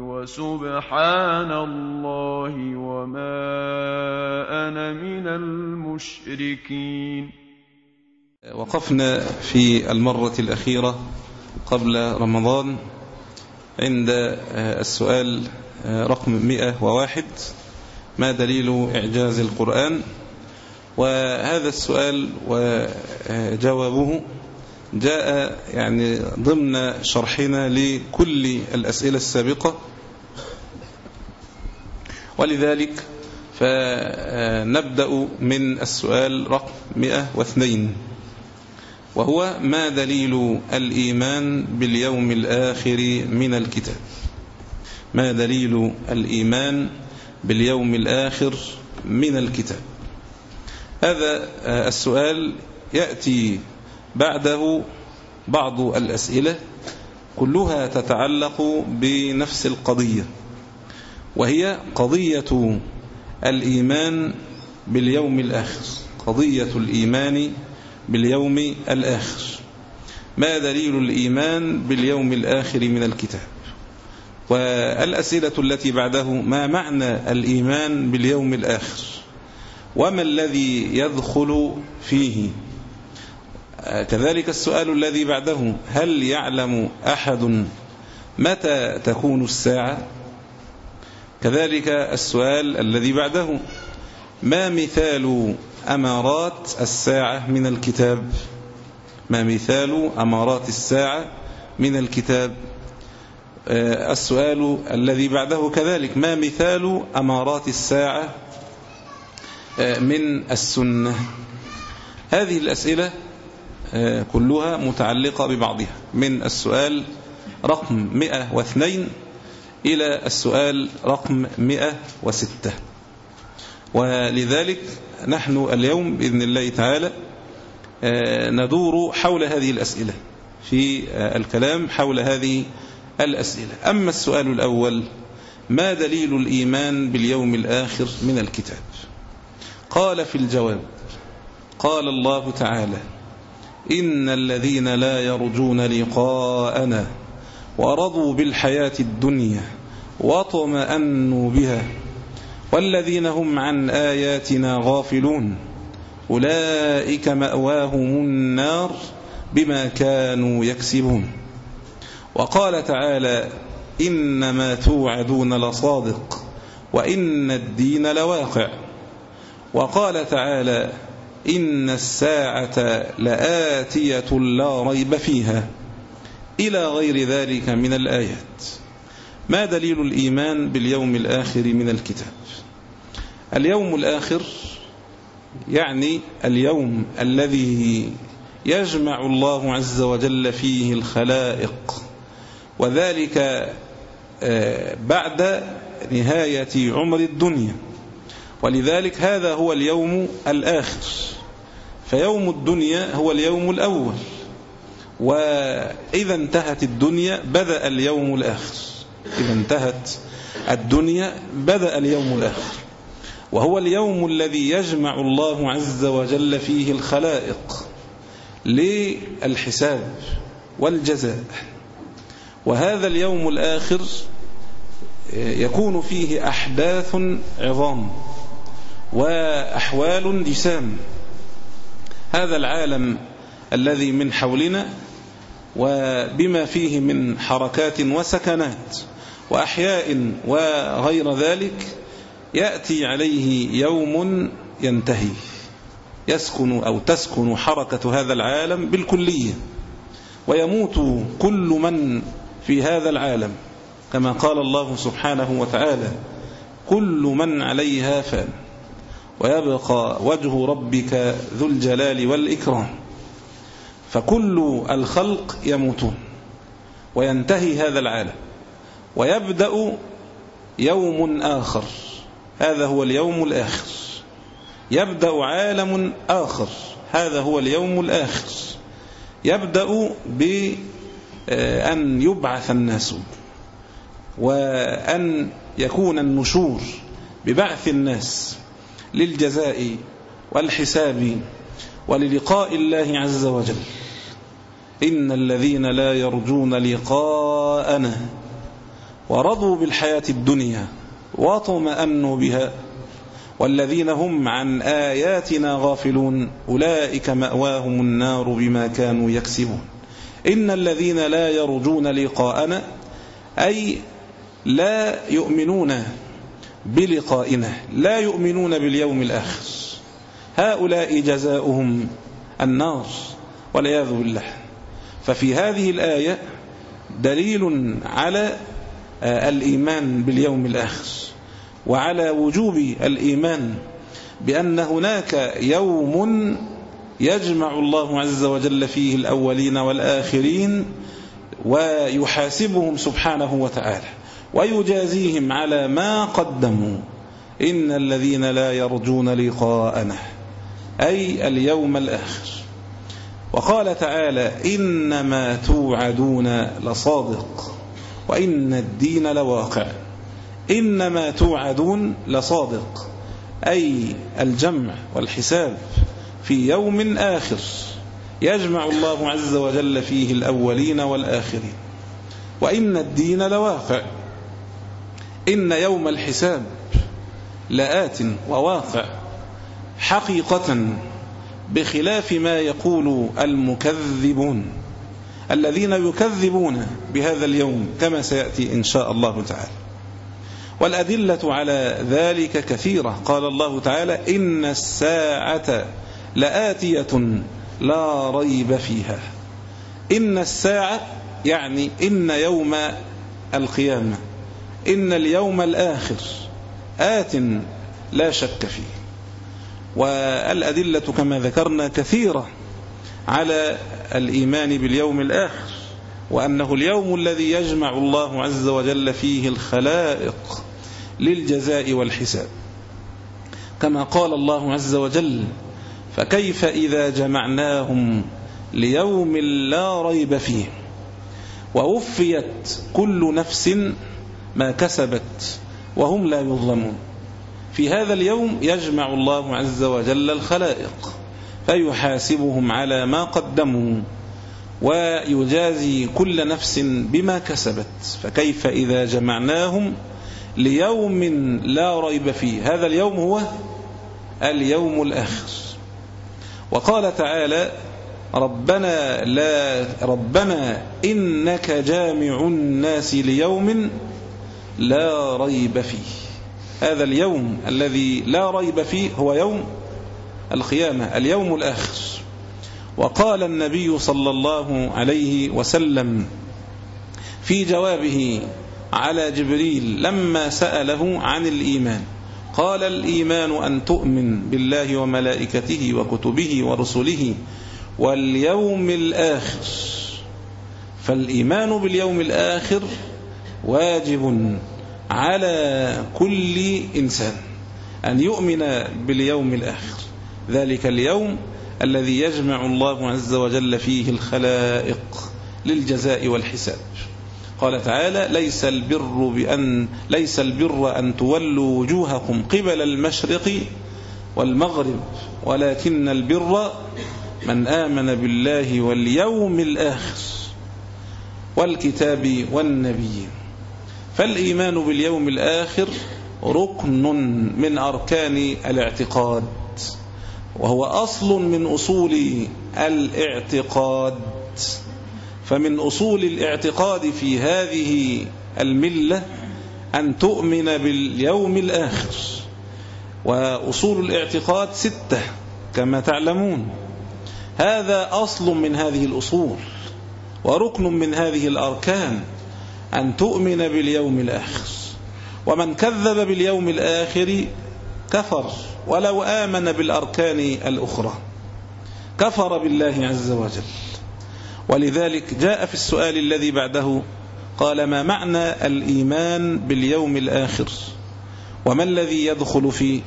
وسبحان الله وما أنا من المشركين. وقفنا في المرة الأخيرة قبل رمضان عند السؤال رقم 101 ما دليل إعجاز القرآن؟ وهذا السؤال وجوابه جاء يعني ضمن شرحنا لكل الأسئلة السابقة. ولذلك فنبدأ من السؤال رقم 102 وهو ما دليل الإيمان باليوم الآخر من الكتاب؟ ما دليل الإيمان باليوم الآخر من الكتاب؟ هذا السؤال يأتي بعده بعض الأسئلة كلها تتعلق بنفس القضية وهي قضية الإيمان باليوم الآخر قضية الإيمان باليوم الآخر. ما دليل الإيمان باليوم الآخر من الكتاب؟ والأسئلة التي بعده ما معنى الإيمان باليوم الآخر؟ وما الذي يدخل فيه؟ كذلك السؤال الذي بعده هل يعلم أحد متى تكون الساعة؟ كذلك السؤال الذي بعده ما مثال أمارات الساعة من الكتاب؟ ما مثال أمارات الساعة من الكتاب؟ السؤال الذي بعده كذلك ما مثال أمارات الساعة من السنة؟ هذه الأسئلة كلها متعلقة ببعضها. من السؤال رقم 102 إلى السؤال رقم 106 ولذلك نحن اليوم بإذن الله تعالى ندور حول هذه الأسئلة في الكلام حول هذه الأسئلة. أما السؤال الأول ما دليل الإيمان باليوم الآخر من الكتاب؟ قال في الجواب قال الله تعالى إن الذين لا يرجون لقاءنا ورضوا بالحياة الدنيا واطمأنوا بها والذين هم عن آياتنا غافلون أولئك مأواهم النار بما كانوا يكسبون وقال تعالى إنما توعدون لصادق وإن الدين لواقع وقال تعالى إن الساعة لآتية لا ريب فيها. إلى غير ذلك من الآيات. ما دليل الإيمان باليوم الآخر من الكتاب؟ اليوم الآخر يعني اليوم الذي يجمع الله عز وجل فيه الخلائق وذلك بعد نهاية عمر الدنيا. ولذلك هذا هو اليوم الآخر. فيوم الدنيا هو اليوم الأول. وإذا انتهت الدنيا بدأ اليوم الآخر. إذا انتهت الدنيا بدأ اليوم الآخر. وهو اليوم الذي يجمع الله عز وجل فيه الخلائق للحساب والجزاء. وهذا اليوم الآخر يكون فيه أحداث عظام وأحوال جسام. هذا العالم الذي من حولنا وبما فيه من حركات وسكنات وأحياء وغير ذلك يأتي عليه يوم ينتهي يسكن أو تسكن حركة هذا العالم بالكلية ويموت كل من في هذا العالم كما قال الله سبحانه وتعالى كل من عليها فان ويبقى وجه ربك ذو الجلال والإكرام. فكل الخلق يموتون وينتهي هذا العالم ويبدأ يوم آخر. هذا هو اليوم الآخر. يبدأ عالم آخر. هذا هو اليوم الآخر. يبدأ بأن يبعث الناس وأن يكون النشور ببعث الناس. للجزاء والحساب وللقاء الله عز وجل. إن الذين لا يرجون لقاءنا ورضوا بالحياة الدنيا واطمأنوا بها والذين هم عن آياتنا غافلون أولئك مأواهم النار بما كانوا يكسبون. إن الذين لا يرجون لقاءنا أي لا يؤمنون بلقائنا. لا يؤمنون باليوم الآخر. هؤلاء جزاؤهم النار والعياذ بالله. ففي هذه الآية دليل على الإيمان باليوم الآخر وعلى وجوب الإيمان بأن هناك يوم يجمع الله عز وجل فيه الأولين والآخرين ويحاسبهم سبحانه وتعالى. ويجازيهم على ما قدموا. إن الذين لا يرجون لقاءنا أي اليوم الآخر. وقال تعالى إنما توعدون لصادق وإن الدين لواقع. إنما توعدون لصادق أي الجمع والحساب في يوم آخر. يجمع الله عز وجل فيه الأولين والآخرين. وإن الدين لواقع. إن يوم الحساب لآت وواقع حقيقة بخلاف ما يقول المكذبون الذين يكذبون بهذا اليوم كما سيأتي إن شاء الله تعالى. والأدلة على ذلك كثيرة. قال الله تعالى إن الساعة لآتية لا ريب فيها. إن الساعة يعني إن يوم القيامة. إن اليوم الآخر آت لا شك فيه. والأدلة كما ذكرنا كثيرة على الإيمان باليوم الآخر وأنه اليوم الذي يجمع الله عز وجل فيه الخلائق للجزاء والحساب. كما قال الله عز وجل فكيف إذا جمعناهم ليوم لا ريب فيه؟ ووفيت كل نفس ما كسبت وهم لا يظلمون. في هذا اليوم يجمع الله عز وجل الخلائق فيحاسبهم على ما قدموا ويجازي كل نفس بما كسبت. فكيف إذا جمعناهم ليوم لا ريب فيه؟ هذا اليوم هو اليوم الآخر. وقال تعالى ربنا لا ربنا إنك جامع الناس ليوم لا ريب فيه. هذا اليوم الذي لا ريب فيه هو يوم القيامة اليوم الآخر. وقال النبي صلى الله عليه وسلم في جوابه على جبريل لما سأله عن الإيمان قال الإيمان أن تؤمن بالله وملائكته وكتبه ورسله واليوم الآخر. فالإيمان باليوم الآخر واجب على كل إنسان أن يؤمن باليوم الآخر. ذلك اليوم الذي يجمع الله عز وجل فيه الخلائق للجزاء والحساب. قال تعالى ليس البر بأن ليس البر أن تولوا وجوهكم قبل المشرق والمغرب ولكن البر من آمن بالله واليوم الآخر والكتاب والنبيين. فالإيمان باليوم الآخر ركن من أركان الاعتقاد وهو أصل من أصول الاعتقاد. فمن أصول الاعتقاد في هذه الملة أن تؤمن باليوم الآخر وأصول الاعتقاد ستة كما تعلمون. هذا أصل من هذه الأصول وركن من هذه الأركان. أن تؤمن باليوم الآخر. ومن كذب باليوم الآخر كفر ولو آمن بالأركان الأخرى. كفر بالله عز وجل. ولذلك جاء في السؤال الذي بعده قال ما معنى الإيمان باليوم الآخر؟ وما الذي يدخل فيه؟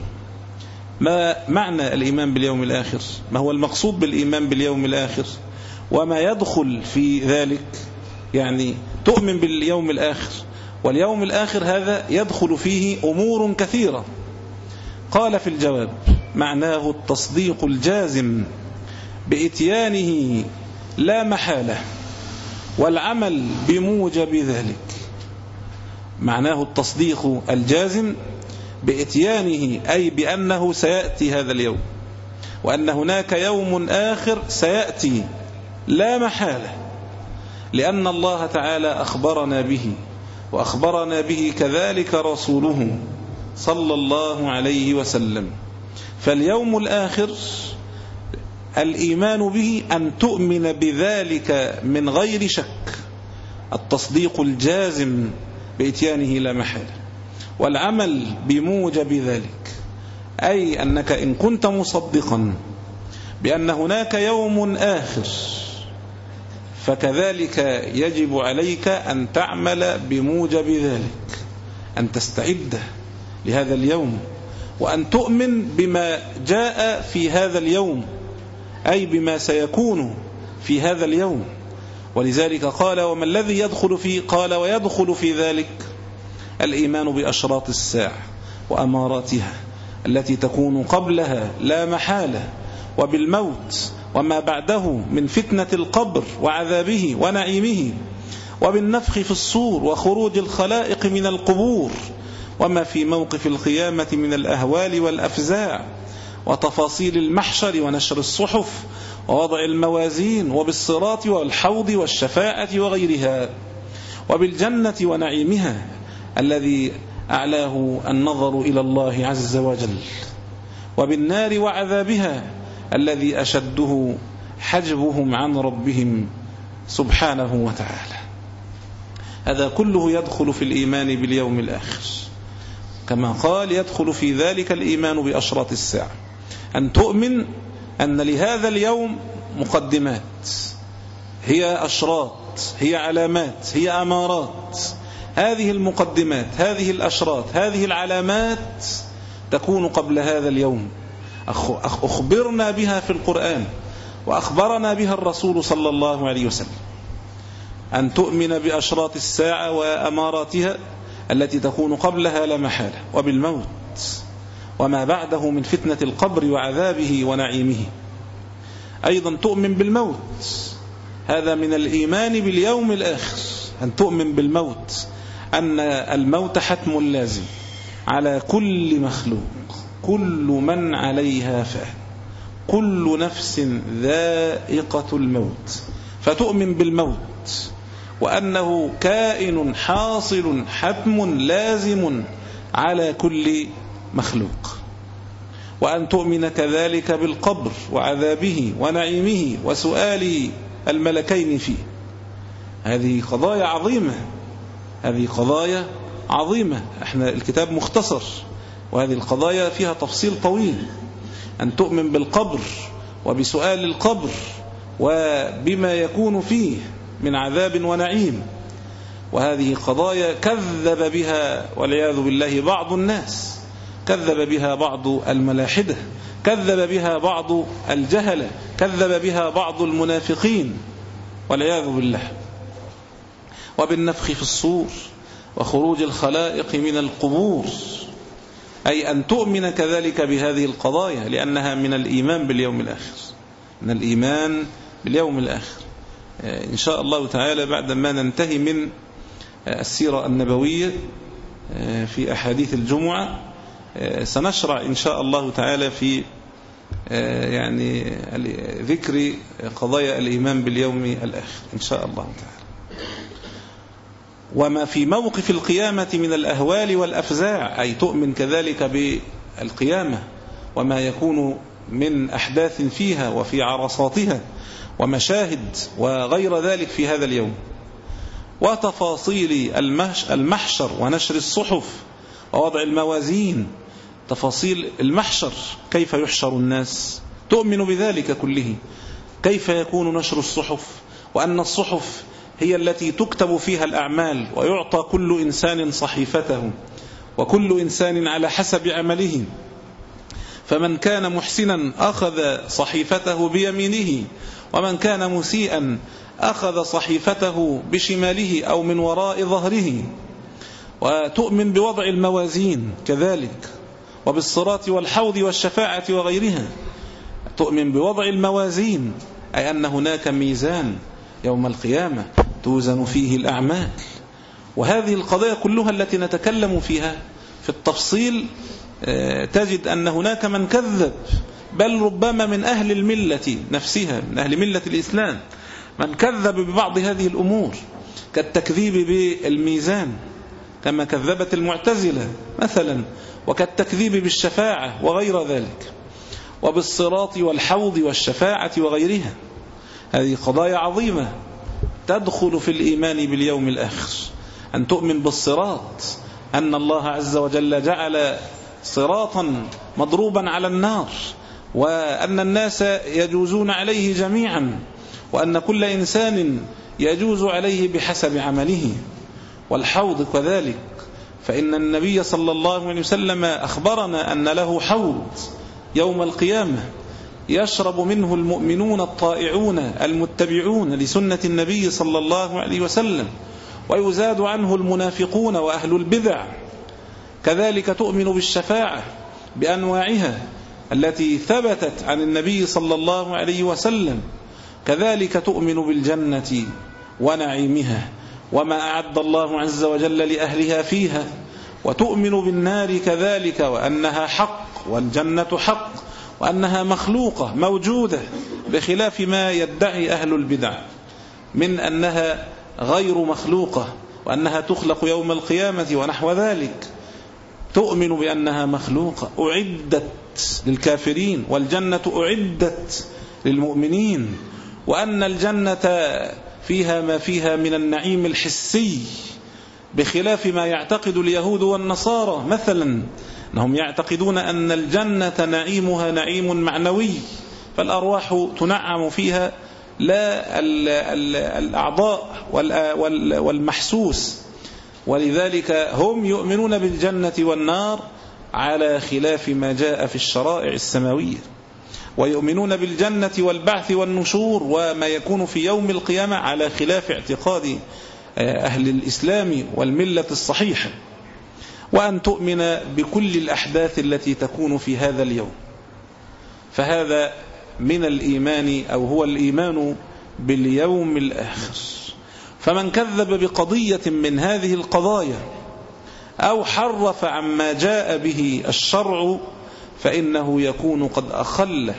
ما معنى الإيمان باليوم الآخر؟ ما هو المقصود بالإيمان باليوم الآخر؟ وما يدخل في ذلك؟ يعني تؤمن باليوم الآخر. واليوم الآخر هذا يدخل فيه أمور كثيرة. قال في الجواب معناه التصديق الجازم بإتيانه لا محالة والعمل بموجب ذلك. معناه التصديق الجازم بإتيانه أي بأنه سيأتي هذا اليوم وأن هناك يوم آخر سيأتي لا محالة. لأن الله تعالى أخبرنا به وأخبرنا به كذلك رسوله صلى الله عليه وسلم. فاليوم الآخر الإيمان به أن تؤمن بذلك من غير شك التصديق الجازم بإتيانه لا محالة والعمل بموجب ذلك أي أنك إن كنت مصدقا بأن هناك يوم آخر فكذلك يجب عليك أن تعمل بموجب ذلك أن تستعد لهذا اليوم وأن تؤمن بما جاء في هذا اليوم أي بما سيكون في هذا اليوم. ولذلك قال وما الذي يدخل فيه قال ويدخل في ذلك الإيمان بأشراط الساعة وأماراتها التي تكون قبلها لا محالة وبالموت وما بعده من فتنة القبر وعذابه ونعيمه وبالنفخ في الصور وخروج الخلائق من القبور وما في موقف القيامة من الأهوال والأفزاع وتفاصيل المحشر ونشر الصحف ووضع الموازين وبالصراط والحوض والشفاعة وغيرها وبالجنة ونعيمها الذي أعلاه النظر إلى الله عز وجل وبالنار وعذابها الذي أشده حجبهم عن ربهم سبحانه وتعالى. هذا كله يدخل في الإيمان باليوم الآخر. كما قال يدخل في ذلك الإيمان بأشراط الساعة. أن تؤمن أن لهذا اليوم مقدمات. هي أشراط هي علامات هي أمارات. هذه المقدمات هذه الأشراط هذه العلامات تكون قبل هذا اليوم. أخبرنا بها في القرآن وأخبرنا بها الرسول صلى الله عليه وسلم. أن تؤمن بأشراط الساعة وأماراتها التي تكون قبلها لا محالة وبالموت وما بعده من فتنة القبر وعذابه ونعيمه. أيضا تؤمن بالموت هذا من الإيمان باليوم الآخر. أن تؤمن بالموت أن الموت حتم لازم على كل مخلوق. كل من عليها فان كل نفس ذائقة الموت. فتؤمن بالموت. وأنه كائن حاصل حتم لازم على كل مخلوق. وأن تؤمن كذلك بالقبر وعذابه ونعيمه وسؤال الملكين فيه. هذه قضايا عظيمة. هذه قضايا عظيمة. إحنا الكتاب مختصر. وهذه القضايا فيها تفصيل طويل. أن تؤمن بالقبر وبسؤال القبر وبما يكون فيه من عذاب ونعيم. وهذه قضايا كذب بها والعياذ بالله بعض الناس. كذب بها بعض الملاحدة. كذب بها بعض الجهلة كذب بها بعض المنافقين. والعياذ بالله. وبالنفخ في الصور وخروج الخلائق من القبور. أي أن تؤمن كذلك بهذه القضايا لأنها من الإيمان باليوم الآخر. من الإيمان باليوم الآخر. إن شاء الله تعالى بعد ما ننتهي من السيرة النبوية في أحاديث الجمعة سنشرع إن شاء الله تعالى في يعني ذكر قضايا الإيمان باليوم الآخر إن شاء الله تعالى. وما في موقف القيامة من الأهوال والأفزاع. أي تؤمن كذلك بالقيامة. وما يكون من أحداث فيها وفي عرصاتها ومشاهد وغير ذلك في هذا اليوم. وتفاصيل المحشر ونشر الصحف ووضع الموازين. تفاصيل المحشر. كيف يحشر الناس؟ تؤمن بذلك كله. كيف يكون نشر الصحف؟ وأن الصحف هي التي تكتب فيها الأعمال ويعطى كل إنسان صحيفته وكل إنسان على حسب عمله. فمن كان محسنا أخذ صحيفته بيمينه ومن كان مسيئا أخذ صحيفته بشماله أو من وراء ظهره. وتؤمن بوضع الموازين كذلك وبالصراط والحوض والشفاعة وغيرها. تؤمن بوضع الموازين أي أن هناك ميزان يوم القيامة. توزن فيه الأعمال. وهذه القضايا كلها التي نتكلم فيها في التفصيل آه، تجد أن هناك من كذب بل ربما من أهل الملة نفسها من أهل ملة الإسلام من كذب ببعض هذه الأمور كالتكذيب بالميزان كما كذبت المعتزلة مثلا وكالتكذيب بالشفاعة وغير ذلك وبالصراط والحوض والشفاعة وغيرها. هذه قضايا عظيمة. تدخل في الإيمان باليوم الآخر. أن تؤمن بالصراط. أن الله عز وجل جعل صراطا مضروبا على النار. وأن الناس يجوزون عليه جميعا. وأن كل إنسان يجوز عليه بحسب عمله. والحوض كذلك. فإن النبي صلى الله عليه وسلم أخبرنا أن له حوض يوم القيامة. يشرب منه المؤمنون الطائعون المتبعون لسنة النبي صلى الله عليه وسلم ويزاد عنه المنافقون وأهل البدع. كذلك تؤمن بالشفاعة بأنواعها التي ثبتت عن النبي صلى الله عليه وسلم. كذلك تؤمن بالجنة ونعيمها وما أعد الله عز وجل لأهلها فيها وتؤمن بالنار كذلك وأنها حق والجنة حق. وأنها مخلوقة موجودة بخلاف ما يدعي أهل البدع من أنها غير مخلوقة وأنها تخلق يوم القيامة ونحو ذلك. تؤمن بأنها مخلوقة أعدت للكافرين والجنة أعدت للمؤمنين وأن الجنة فيها ما فيها من النعيم الحسي بخلاف ما يعتقد اليهود والنصارى. مثلا أنهم يعتقدون أن الجنة نعيمها نعيم معنوي فالأرواح تنعم فيها لا الأعضاء والمحسوس. ولذلك هم يؤمنون بالجنة والنار على خلاف ما جاء في الشرائع السماوية. ويؤمنون بالجنة والبعث والنشور وما يكون في يوم القيامة على خلاف اعتقاد أهل الإسلام والملة الصحيحة. وأن تؤمن بكل الأحداث التي تكون في هذا اليوم. فهذا من الإيمان أو هو الإيمان باليوم الآخر. فمن كذب بقضية من هذه القضايا أو حرف عما جاء به الشرع فإنه يكون قد أخل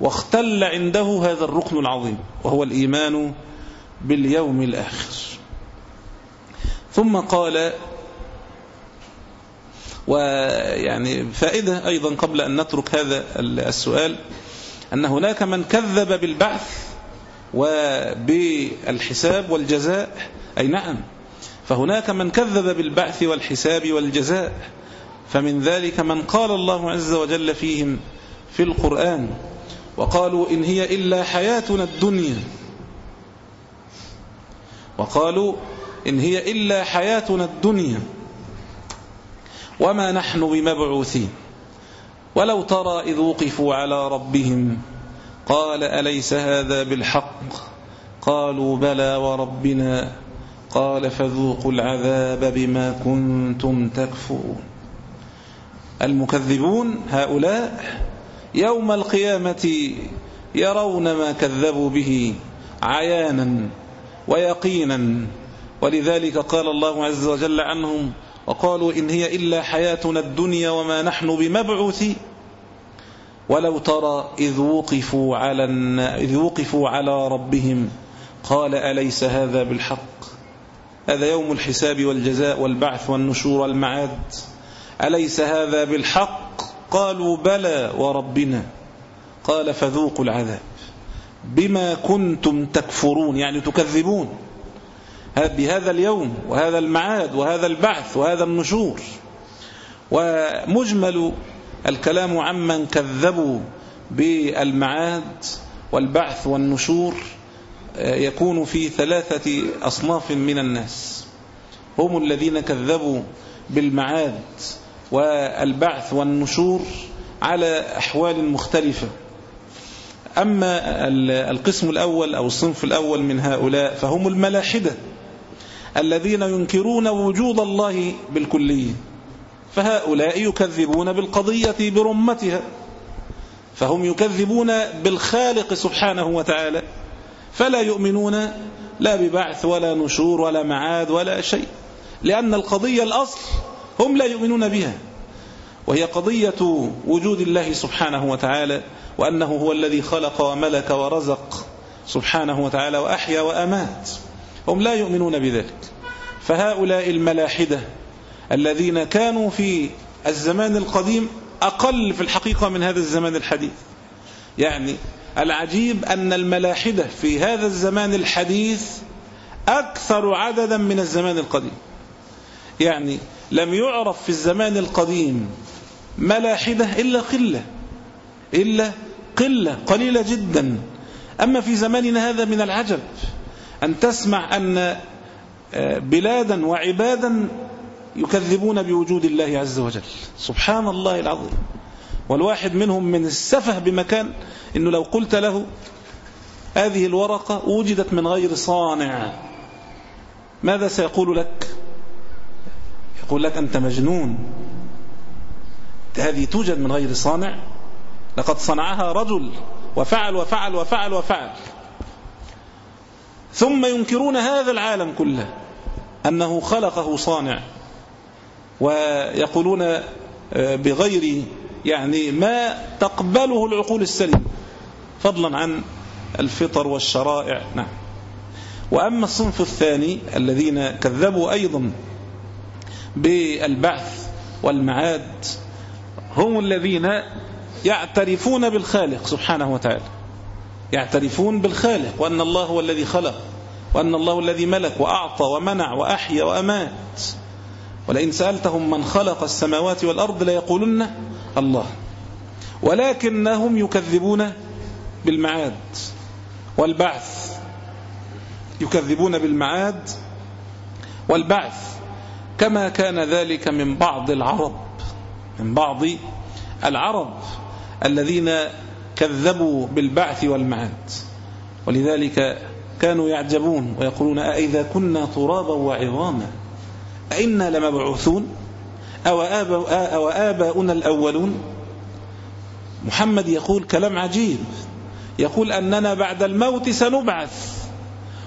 واختل عنده هذا الركن العظيم وهو الإيمان باليوم الآخر. ثم قال ويعني فائدة أيضا قبل أن نترك هذا السؤال أن هناك من كذب بالبعث وبالحساب والجزاء. أي نعم فهناك من كذب بالبعث والحساب والجزاء. فمن ذلك من قال الله عز وجل فيهم في القرآن وقالوا إن هي إلا حياتنا الدنيا. وقالوا إن هي إلا حياتنا الدنيا. وما نحن بمبعوثين. ولو ترى إذ وقفوا على ربهم قال أليس هذا بالحق؟ قالوا بلى وربنا. قال فذوقوا العذاب بما كنتم تكفرون. المكذبون هؤلاء يوم القيامة يرون ما كذبوا به عيانا ويقينا. ولذلك قال الله عز وجل عنهم وقالوا إن هي إلا حياتنا الدنيا وما نحن بمبعوثين ولو ترى إذ وقفوا على, إذ وقفوا على ربهم قال أليس هذا بالحق؟ هذا يوم الحساب والجزاء والبعث والنشور والمعاد. أليس هذا بالحق؟ قالوا بلى وربنا. قال فذوقوا العذاب. بما كنتم تكفرون يعني تكذبون. بهذا اليوم وهذا المعاد وهذا البعث وهذا النشور. ومجمل الكلام عمن كذبوا بالمعاد والبعث والنشور آه، يكون في ثلاثة أصناف من الناس. هم الذين كذبوا بالمعاد والبعث والنشور على أحوال مختلفة. أما القسم الأول أو الصنف الأول من هؤلاء فهم الملاحدة. الذين ينكرون وجود الله بالكلية فهؤلاء يكذبون بالقضية برمتها فهم يكذبون بالخالق سبحانه وتعالى فلا يؤمنون لا ببعث ولا نشور ولا معاد ولا شيء لأن القضية الأصل هم لا يؤمنون بها وهي قضية وجود الله سبحانه وتعالى وأنه هو الذي خلق وملك ورزق سبحانه وتعالى وأحيا وأمات. هم لا يؤمنون بذلك. فهؤلاء الملاحدة الذين كانوا في الزمان القديم أقل في الحقيقة من هذا الزمان الحديث. يعني العجيب أن الملاحدة في هذا الزمان الحديث أكثر عددا من الزمان القديم. يعني لم يعرف في الزمان القديم ملاحدة إلا قلة إلا قلة قليلة جدا. أما في زماننا هذا من العجب. أن تسمع أن آه، بلادا وعبادا يكذبون بوجود الله عز وجل. سبحان الله العظيم. والواحد منهم من السفه بمكان أنه لو قلت له هذه الورقة وجدت من غير صانع ماذا سيقول لك؟ يقول لك أنت مجنون. هذه توجد من غير صانع. لقد صنعها رجل وفعل وفعل وفعل وفعل. ثم ينكرون هذا العالم كله أنه خلقه صانع ويقولون آه، بغير يعني ما تقبله العقول السليمة فضلا عن الفطر والشرائع. نعم. وأما الصنف الثاني الذين كذبوا أيضا بالبعث والمعاد هم الذين يعترفون بالخالق سبحانه وتعالى. يعترفون بالخالق وأن الله هو الذي خلق وأن الله الذي ملك وأعطى ومنع وأحيا وأمات. ولئن سألتهم من خلق السماوات والأرض ليقولن الله. ولكنهم يكذبون بالمعاد والبعث. يكذبون بالمعاد والبعث. كما كان ذلك من بعض العرب من بعض العرب الذين كذبوا بالبعث والمعاد ولذلك كانوا يعجبون ويقولون أئذا كنا ترابا وعظاما؟ أئنا لمبعوثون؟ أو, أو آباؤنا الأولون؟ محمد يقول كلام عجيب. يقول أننا بعد الموت سنبعث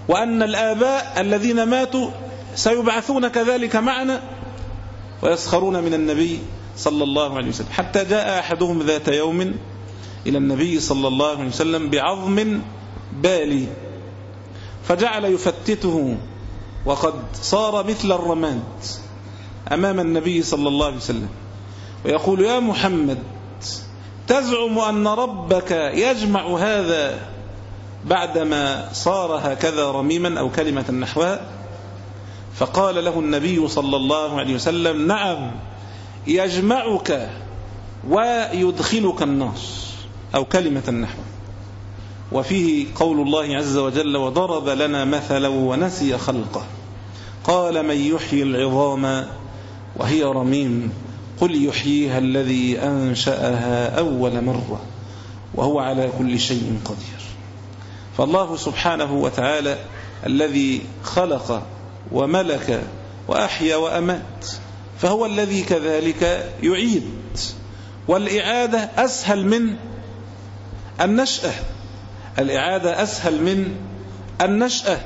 وأن الآباء الذين ماتوا سيبعثون كذلك معنا. ويسخرون من النبي صلى الله عليه وسلم. حتى جاء أحدهم ذات يوم إلى النبي صلى الله عليه وسلم بعظم بالي فجعل يفتته وقد صار مثل الرماد أمام النبي صلى الله عليه وسلم ويقول يا محمد تزعم أن ربك يجمع هذا بعدما صار هكذا رميما أو كلمة نحوها؟ فقال له النبي صلى الله عليه وسلم نعم يجمعك ويدخلك النار. أو كلمة نحو وفيه قول الله عز وجل وضرب لنا مثلا ونسي خلقه. قال من يحيي العظام وهي رميم قل يحييها الذي أنشأها أول مرة وهو على كل شيء قدير. فالله سبحانه وتعالى الذي خلق وملك وأحيا وأمات فهو الذي كذلك يعيد. والإعادة أسهل من النشأة. الإعادة أسهل من النشأة.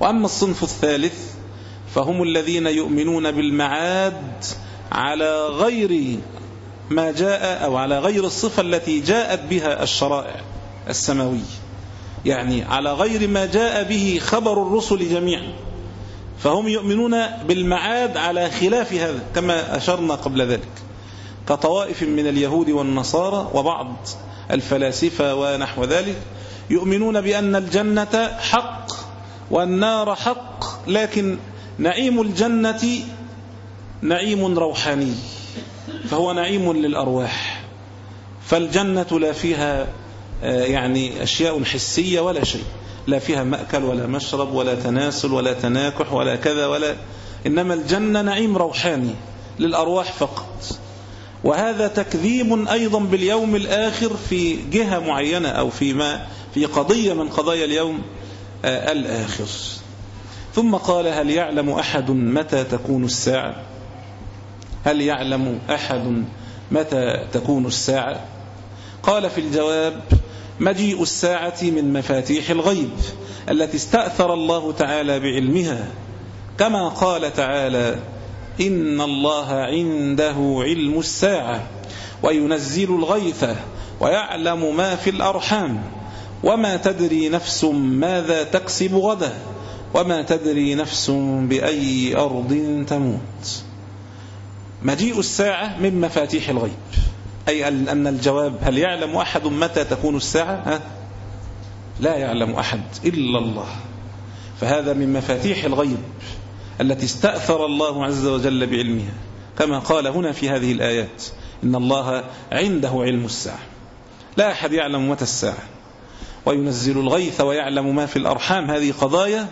وأما الصنف الثالث فهم الذين يؤمنون بالمعاد على غير ما جاء أو على غير الصفة التي جاءت بها الشرائع السماوية. يعني على غير ما جاء به خبر الرسل جميعا. فهم يؤمنون بالمعاد على خلاف هذا كما أشرنا قبل ذلك. كطوائف من اليهود والنصارى وبعض الفلاسفة ونحو ذلك يؤمنون بأن الجنة حق والنار حق لكن نعيم الجنة نعيم روحاني فهو نعيم للأرواح. فالجنة لا فيها آه، يعني أشياء حسية ولا شيء لا فيها مأكل ولا مشرب ولا تناسل ولا تناكح ولا كذا ولا إنما الجنة نعيم روحاني للأرواح فقط. وهذا تكذيب أيضا باليوم الآخر في جهة معينة أو فيما في قضية من قضايا اليوم آه الآخر. ثم قال هل يعلم أحد متى تكون الساعة؟ هل يعلم أحد متى تكون الساعة؟ قال في الجواب مجيء الساعة من مفاتيح الغيب التي استأثر الله تعالى بعلمها كما قال تعالى إن الله عنده علم الساعة وينزل الغيث ويعلم ما في الأرحام وما تدري نفس ماذا تكسب غدا وما تدري نفس بأي أرض تموت. مجيء الساعة من مفاتيح الغيب. أي أن الجواب هل يعلم أحد متى تكون الساعة؟ ها؟ لا يعلم أحد إلا الله. فهذا من مفاتيح الغيب. التي استأثر الله عز وجل بعلمها كما قال هنا في هذه الآيات إن الله عنده علم الساعة. لا أحد يعلم متى الساعة. وينزل الغيث ويعلم ما في الأرحام. هذه قضايا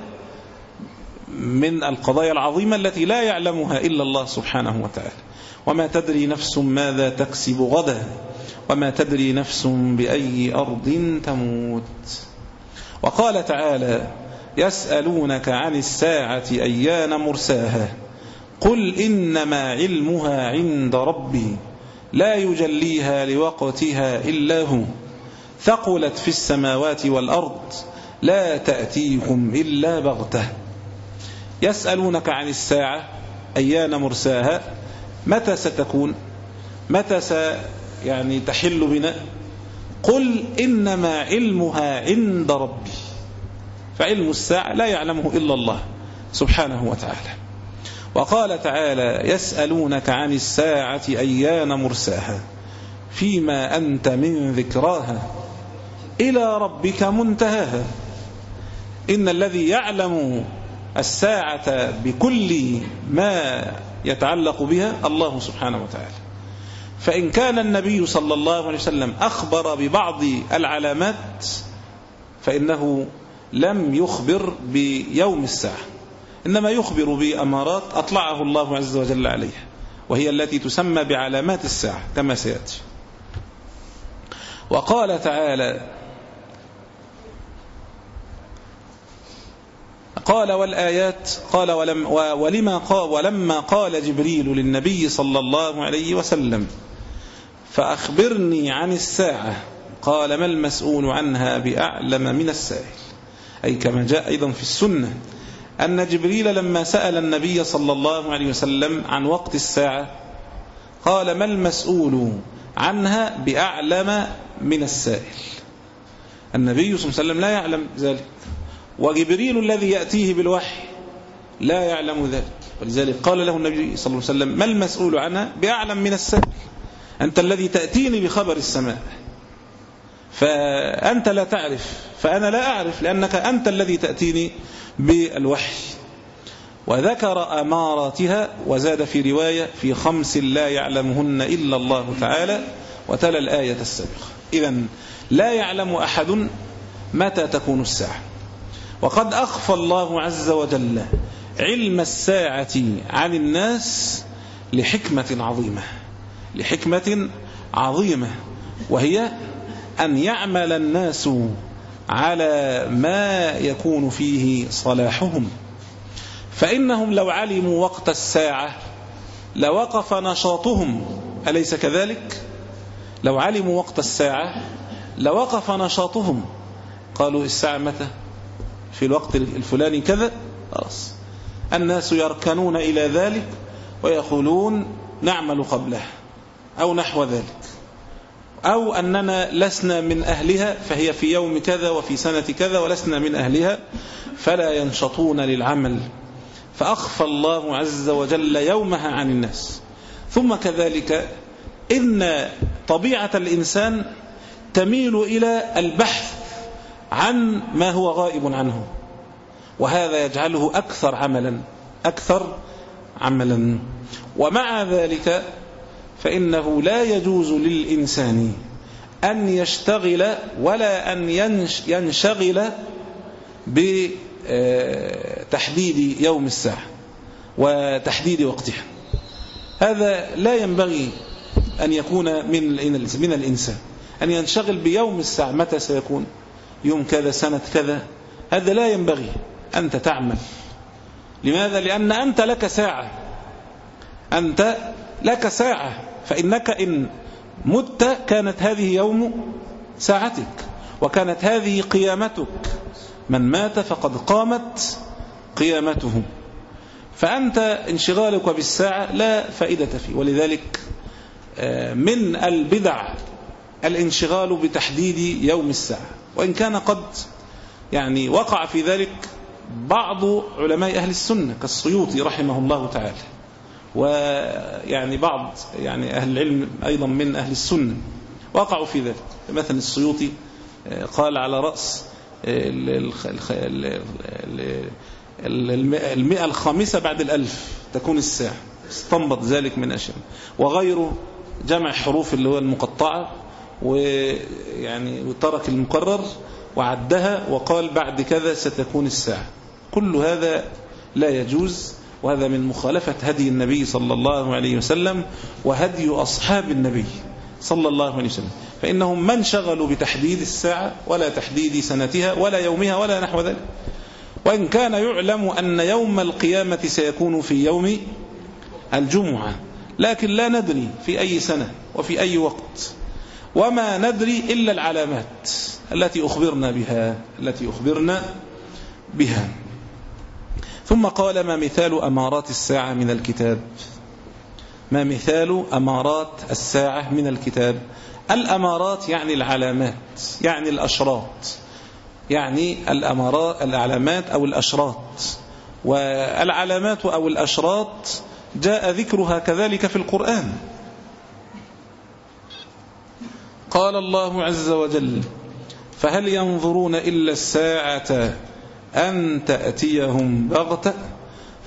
من القضايا العظيمة التي لا يعلمها إلا الله سبحانه وتعالى. وما تدري نفس ماذا تكسب غدا وما تدري نفس بأي أرض تموت. وقال تعالى يسألونك عن الساعة أيان مرساها؟ قل إنما علمها عند ربي لا يجليها لوقتها إلا هو. ثقلت في السماوات والأرض لا تأتيكم إلا بغتة. يسألونك عن الساعة أيان مرساها؟ متى ستكون؟ متى س يعني تحل بنا؟ قل إنما علمها عند ربي. فعلم الساعة لا يعلمه إلا الله سبحانه وتعالى. وقال تعالى يسألونك عن الساعة أيان مرساها فيما أنت من ذكراها إلى ربك منتهاها. إن الذي يعلم الساعة بكل ما يتعلق بها الله سبحانه وتعالى. فإن كان النبي صلى الله عليه وسلم أخبر ببعض العلامات فإنه لم يخبر بيوم الساعة. إنما يخبر بأمارات أطلعه الله عز وجل عليها وهي التي تسمى بعلامات الساعة كما سيأتي. وقال تعالى قال والآيات قال ولم ولما قال ولما قال جبريل للنبي صلى الله عليه وسلم فأخبرني عن الساعة. قال ما المسؤول عنها بأعلم من السائل؟ أي كما جاء أيضا في السنة أن جبريل لما سأل النبي صلى الله عليه وسلم عن وقت الساعة قال ما المسؤول عنها بأعلم من السائل؟ النبي صلى الله عليه وسلم لا يعلم ذلك وجبريل الذي يأتيه بالوحي لا يعلم ذلك. ولذلك قال له النبي صلى الله عليه وسلم ما المسؤول عنها بأعلم من السائل؟ أنت الذي تأتيني بخبر السماء فأنت لا تعرف فأنا لا أعرف لأنك أنت الذي تأتيني بالوحي. وذكر أماراتها وزاد في رواية في خمس لا يعلمهن إلا الله تعالى وتلا الآية السابقة. إذا لا يعلم أحد متى تكون الساعة. وقد أخفى الله عز وجل علم الساعة عن الناس لحكمة عظيمة لحكمة عظيمة وهي أن يعمل الناس على ما يكون فيه صلاحهم. فإنهم لو علموا وقت الساعة لوقف نشاطهم. أليس كذلك؟ لو علموا وقت الساعة لوقف نشاطهم. قالوا الساعة متى؟ في الوقت الفلاني كذا. خلاص. الناس يركنون إلى ذلك ويقولون نعمل قبله أو نحو ذلك. أو أننا لسنا من أهلها فهي في يوم كذا وفي سنة كذا ولسنا من أهلها فلا ينشطون للعمل. فأخفى الله عز وجل يومها عن الناس. ثم كذلك إن طبيعة الإنسان تميل إلى البحث عن ما هو غائب عنه وهذا يجعله أكثر عملا أكثر عملا. ومع ذلك فإنه لا يجوز للإنسان أن يشتغل ولا أن ينشغل بتحديد يوم الساعة وتحديد وقتها. هذا لا ينبغي أن يكون من من الإنسان. أن ينشغل بيوم الساعة متى سيكون؟ يوم كذا سنة كذا. هذا لا ينبغي أنت تعمل. لماذا؟ لأن أنت لك ساعة. أنت لك ساعة. فإنك إن مت كانت هذه يوم ساعتك وكانت هذه قيامتك. من مات فقد قامت قيامته. فأنت انشغالك بالساعة لا فائدة فيه. ولذلك آه، من البدع الانشغال بتحديد يوم الساعة. وإن كان قد يعني وقع في ذلك بعض علماء أهل السنة كالسيوطي رحمه الله تعالى. ويعني بعض يعني أهل العلم أيضا من أهل السنة وقعوا في ذلك. مثلا السيوطي آه، قال على رأس المئة الخامسة بعد الألف تكون الساعة استنبط ذلك من أشياء. وغيره جمع حروف اللي هو المقطعة ويعني وترك المقرر وعدها وقال بعد كذا ستكون الساعة كل هذا لا يجوز. وهذا من مخالفة هدي النبي صلى الله عليه وسلم وهدي أصحاب النبي صلى الله عليه وسلم. فإنهم من شغلوا بتحديد الساعة ولا تحديد سنتها ولا يومها ولا نحو ذلك. وإن كان يعلم أن يوم القيامة سيكون في يوم الجمعة لكن لا ندري في أي سنة وفي أي وقت. وما ندري إلا العلامات التي أخبرنا بها التي أخبرنا بها. ثم قال ما مثال أمارات الساعة من الكتاب؟ ما مثال أمارات الساعة من الكتاب؟ الأمارات يعني العلامات يعني الأشراط يعني الأمارات العلامات أو الأشراط. والعلامات أو الأشراط جاء ذكرها كذلك في القرآن. قال الله عز وجل فهل ينظرون إلا الساعة أن تأتيهم بغتة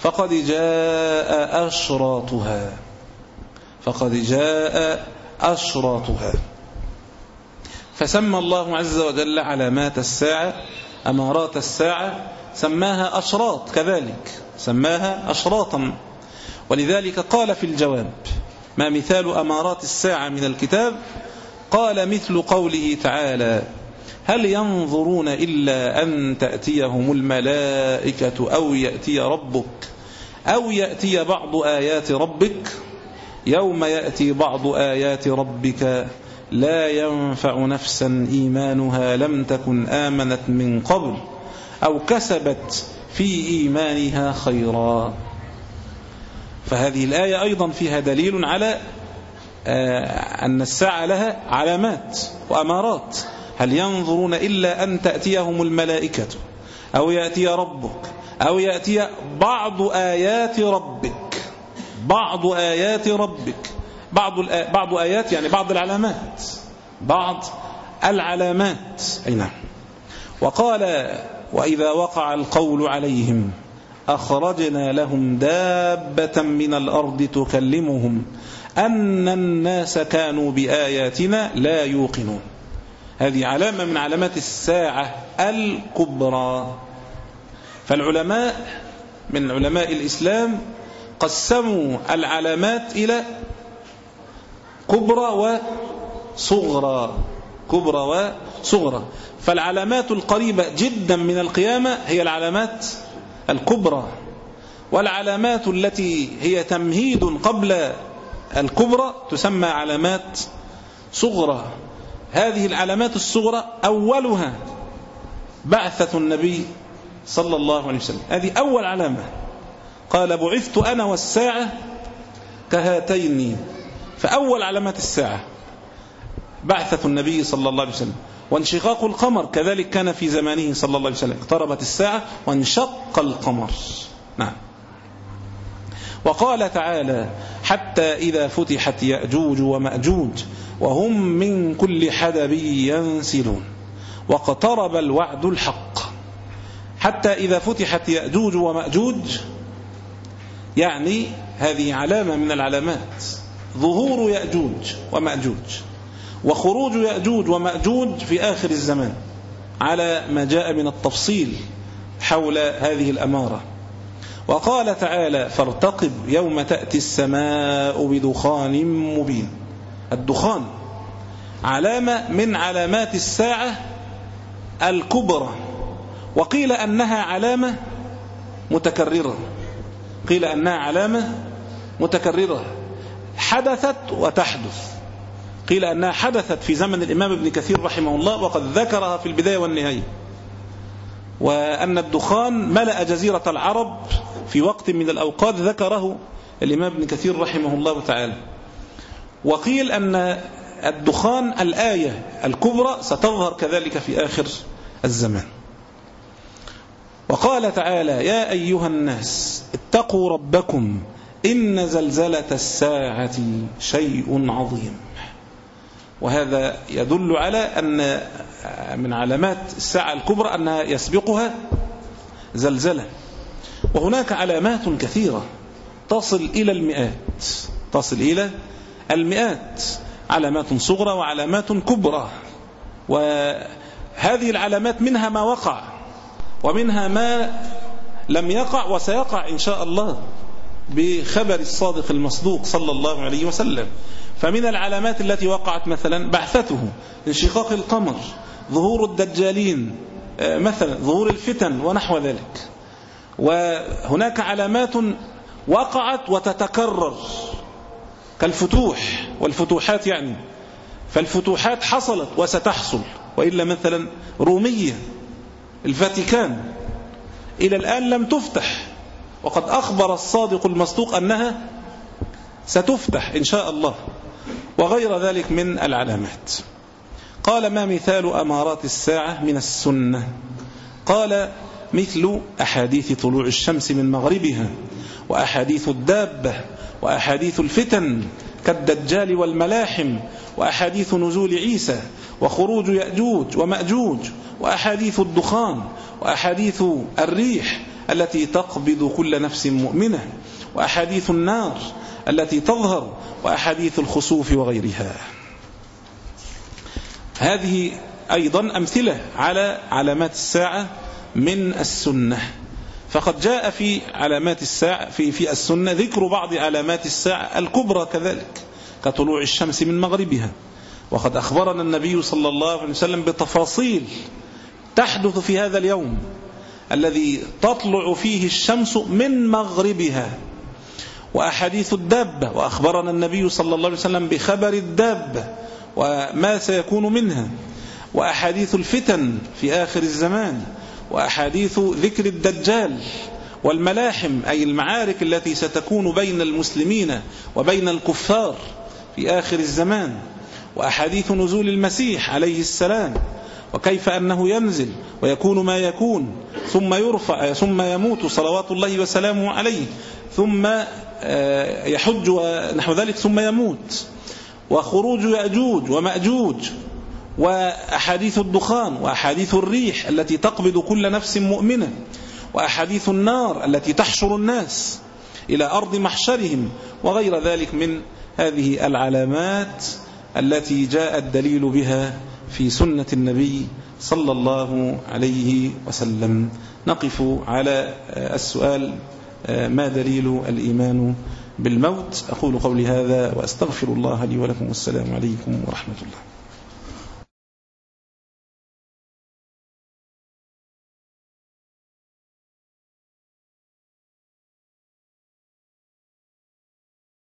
فقد جاء أشراطها. فقد جاء أشراطها. فسمى الله عز وجل علامات الساعة أمارات الساعة سماها أشراط كذلك سماها أشراطا. ولذلك قال في الجواب ما مثال أمارات الساعة من الكتاب؟ قال مثل قوله تعالى هل ينظرون إلا أن تأتيهم الملائكة أو يأتي ربك أو يأتي بعض آيات ربك؟ يوم يأتي بعض آيات ربك لا ينفع نفسا إيمانها لم تكن آمنت من قبل أو كسبت في إيمانها خيرا. فهذه الآية أيضا فيها دليل على آه، أن الساعة لها علامات وأمارات. هل ينظرون إلا أن تأتيهم الملائكة أو يأتي ربك أو يأتي بعض آيات ربك؟ بعض آيات ربك. بعض بعض آيات يعني بعض العلامات. بعض العلامات. أي نعم. وقال وإذا وقع القول عليهم أخرجنا لهم دابة من الأرض تكلمهم أن الناس كانوا بآياتنا لا يوقنون. هذه علامة من علامات الساعة الكبرى. فالعلماء من علماء الإسلام قسموا العلامات إلى كبرى وصغرى. كبرى وصغرى. فالعلامات القريبة جدا من القيامة هي العلامات الكبرى. والعلامات التي هي تمهيد قبل الكبرى تسمى علامات صغرى. هذه العلامات الصغرى أولها بعثة النبي صلى الله عليه وسلم. هذه أول علامة. قال بعثت أنا والساعة كهاتين. فأول علامات الساعة بعثة النبي صلى الله عليه وسلم. وانشقاق القمر كذلك كان في زمانه صلى الله عليه وسلم. اقتربت الساعة وانشق القمر. نعم. وقال تعالى حتى إذا فتحت يأجوج ومأجوج وهم من كل حدب ينسلون. واقترب الوعد الحق. حتى إذا فتحت يأجوج ومأجوج يعني هذه علامة من العلامات. ظهور يأجوج ومأجوج وخروج يأجوج ومأجوج في آخر الزمان على ما جاء من التفصيل حول هذه الأمارة. وقال تعالى فارتقب يوم تأتي السماء بدخان مبين. الدخان. علامة من علامات الساعة الكبرى. وقيل أنها علامة متكررة. قيل أنها علامة متكررة. حدثت وتحدث. قيل أنها حدثت في زمن الإمام ابن كثير رحمه الله وقد ذكرها في البداية والنهاية. وأن الدخان ملأ جزيرة العرب في وقت من الأوقات ذكره الإمام ابن كثير رحمه الله تعالى. وقيل أن الدخان الآية الكبرى ستظهر كذلك في آخر الزمان. وقال تعالى يا أيها الناس اتقوا ربكم إن زلزلة الساعة شيء عظيم. وهذا يدل على أن من علامات الساعة الكبرى أنها يسبقها زلزلة. وهناك علامات كثيرة تصل إلى المئات تصل إلى المئات علامات صغرى وعلامات كبرى. وهذه العلامات منها ما وقع ومنها ما لم يقع وسيقع إن شاء الله بخبر الصادق المصدوق صلى الله عليه وسلم. فمن العلامات التي وقعت مثلا بعثته انشقاق القمر ظهور الدجالين مثلا ظهور الفتن ونحو ذلك. وهناك علامات وقعت وتتكرر. كالفتوح والفتوحات يعني فالفتوحات حصلت وستحصل وإلا مثلا رومية الفاتيكان إلى الآن لم تفتح وقد أخبر الصادق المصدوق أنها ستفتح إن شاء الله وغير ذلك من العلامات. قال ما مثال أمارات الساعة من السنة؟ قال مثل أحاديث طلوع الشمس من مغربها وأحاديث الدابة وأحاديث الفتن كالدجال والملاحم وأحاديث نزول عيسى وخروج يأجوج ومأجوج وأحاديث الدخان وأحاديث الريح التي تقبض كل نفس مؤمنة وأحاديث النار التي تظهر وأحاديث الخسوف وغيرها. هذه أيضا أمثلة على علامات الساعة من السنة. فقد جاء في علامات الساعة في في السنة ذكر بعض علامات الساعة الكبرى كذلك كطلوع الشمس من مغربها. وقد أخبرنا النبي صلى الله عليه وسلم بتفاصيل تحدث في هذا اليوم الذي تطلع فيه الشمس من مغربها. وأحاديث الدابة وأخبرنا النبي صلى الله عليه وسلم بخبر الدابة وما سيكون منها. وأحاديث الفتن في آخر الزمان وأحاديث ذكر الدجال والملاحم أي المعارك التي ستكون بين المسلمين وبين الكفار في آخر الزمان. وأحاديث نزول المسيح عليه السلام وكيف أنه ينزل ويكون ما يكون ثم يرفع ثم يموت صلوات الله وسلامه عليه ثم آه، يحج ونحو ذلك ثم يموت. وخروج يأجوج ومأجوج وأحاديث الدخان وأحاديث الريح التي تقبض كل نفس مؤمنة وأحاديث النار التي تحشر الناس إلى أرض محشرهم وغير ذلك من هذه العلامات التي جاء الدليل بها في سنة النبي صلى الله عليه وسلم. نقف على السؤال ما دليل الإيمان بالموت؟ أقول قولي هذا وأستغفر الله لي ولكم والسلام عليكم ورحمة الله.